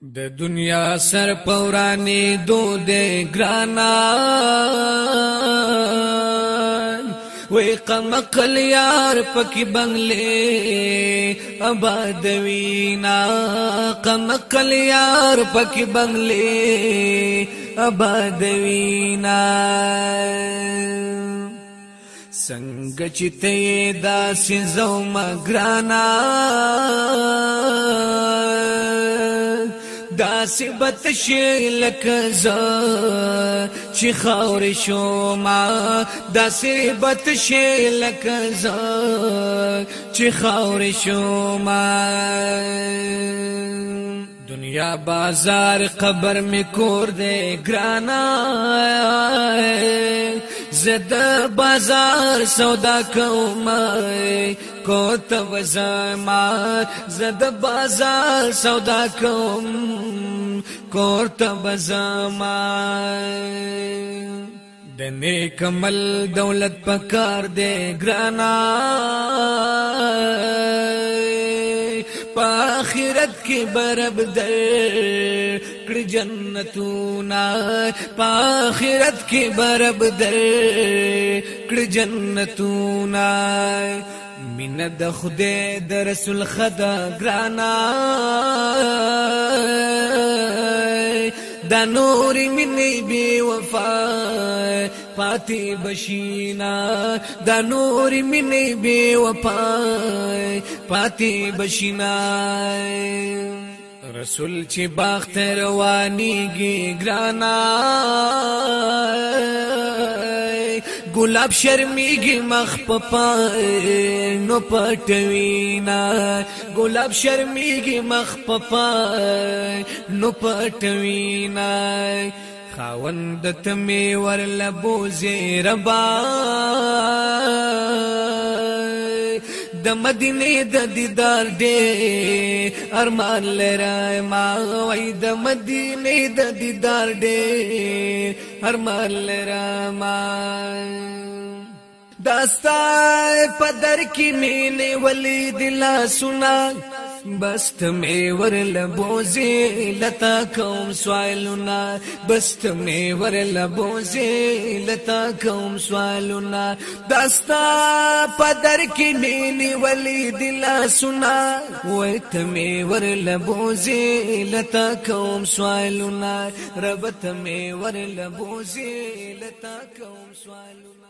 د دنیا سر پورانی دو دے گرانا وی قمقل یار پکی بنگلے ابادوینا قمقل یار پکی بنگلے ابادوینا څنګه چې ته داسې زو ما ګرانا مصیبت شي لکه ز چې خاور شو ما د مصیبت شي لکه ز چې خاور شو ما دنیا بازار قبر می کور دے گرانا زد بازار سودا کوم کو ته وزما زد بازار سودا کوم کو ته وزما د نیک عمل دولت پکار دے گرانا په آخرت کې برب در کړ جنتونا په اخرت کې برب در کړ جنتونا مینه د خدای د رسول خدا ګرانا دا نور منی بی وفا پاتی بشینا دا نور منی بی وفا پاتی بشینا رسول چې باغ ته روانيږي ګرانا ګلاب شرمېږي مخ په پای نو پټوینا ګلاب شرمېږي مخ په پای نو پټوینا خاوند ته می ورلبو زیربا د مدینه د دیدار دې ارمان لرای ما وای د مدینه د دیدار دې ارمان لرای ما داستا پدر کی مینه ولی دلا سنا بست می ور لبوزی لتا کوم سوالونا بست می ور لبوزی لتا کوم سوالونا داستا پدر کې نینی ولی دلا سنا ویت می ور لبوزی لتا کوم سوالونا رب ته می ور لبوزی لتا کوم سوالونا